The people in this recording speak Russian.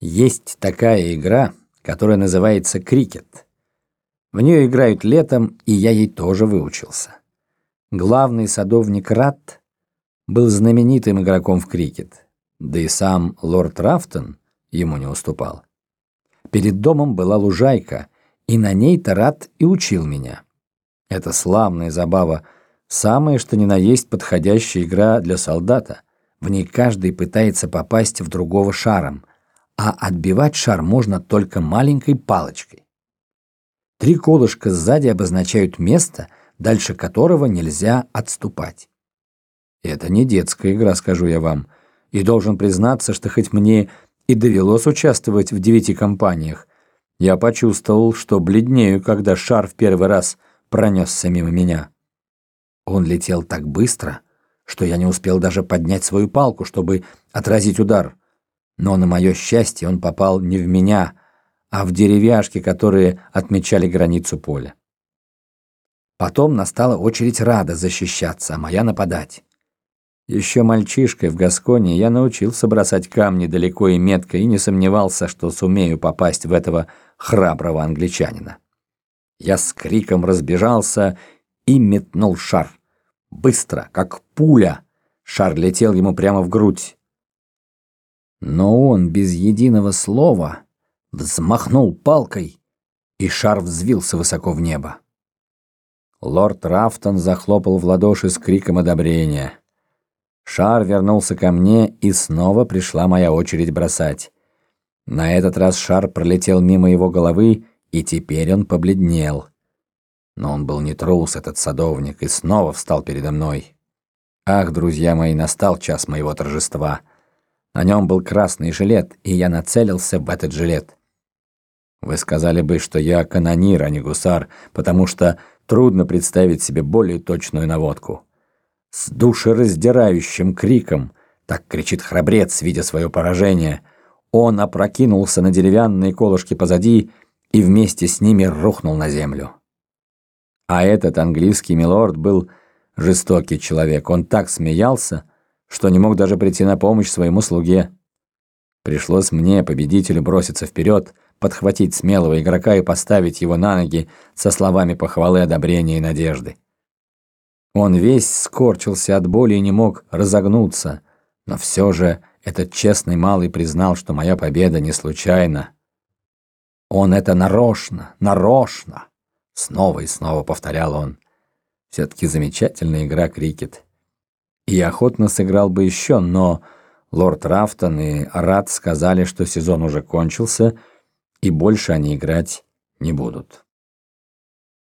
Есть такая игра, которая называется крикет. В нее играют летом, и я ей тоже выучился. Главный садовник Ратт был знаменитым игроком в крикет, да и сам лорд Рафтон ему не уступал. Перед домом была лужайка, и на ней-то Ратт и учил меня. Это славная забава, самая что ни на есть подходящая игра для солдата. В ней каждый пытается попасть в другого шаром – а отбивать шар можно только маленькой палочкой. Три колышка сзади обозначают место, дальше которого нельзя отступать. Это не детская игра, скажу я вам, и должен признаться, что хоть мне и довелось участвовать в девяти компаниях, я почувствовал, что бледнею, когда шар в первый раз пронесся мимо меня. Он летел так быстро, что я не успел даже поднять свою палку, чтобы отразить удар. Но на мое счастье он попал не в меня, а в деревяшки, которые отмечали границу поля. Потом настала очередь Рада защищаться, а моя нападать. Еще мальчишкой в Гасконе я научился бросать камни далеко и метко и не сомневался, что сумею попасть в этого храброго англичанина. Я с криком разбежался и метнул шар. Быстро, как пуля. Шар летел ему прямо в грудь. Но он без единого слова взмахнул палкой, и шар взвился высоко в небо. Лорд Рафтон захлопал в ладоши с криком одобрения. Шар вернулся ко мне, и снова пришла моя очередь бросать. На этот раз шар пролетел мимо его головы, и теперь он побледнел. Но он был не трус, этот садовник, и снова встал передо мной. Ах, друзья мои, настал час моего торжества. На нем был красный жилет, и я нацелился в этот жилет. Вы сказали бы, что я канонир, а не гусар, потому что трудно представить себе более точную наводку. С душераздирающим криком, так кричит храбрец, видя свое поражение, он опрокинулся на деревянные колышки позади и вместе с ними рухнул на землю. А этот английский милорд был жестокий человек. Он так смеялся, что не мог даже прийти на помощь своему слуге. Пришлось мне, победителю, броситься вперед, подхватить смелого игрока и поставить его на ноги со словами похвалы, одобрения и надежды. Он весь скорчился от боли и не мог разогнуться, но все же этот честный малый признал, что моя победа не случайна. Он это нарочно, нарочно, снова и снова повторял он. Все-таки замечательная игра крикет. И охотно сыграл бы еще, но лорд Рафтон и Рад сказали, что сезон уже кончился, и больше они играть не будут.